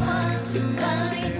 fun, but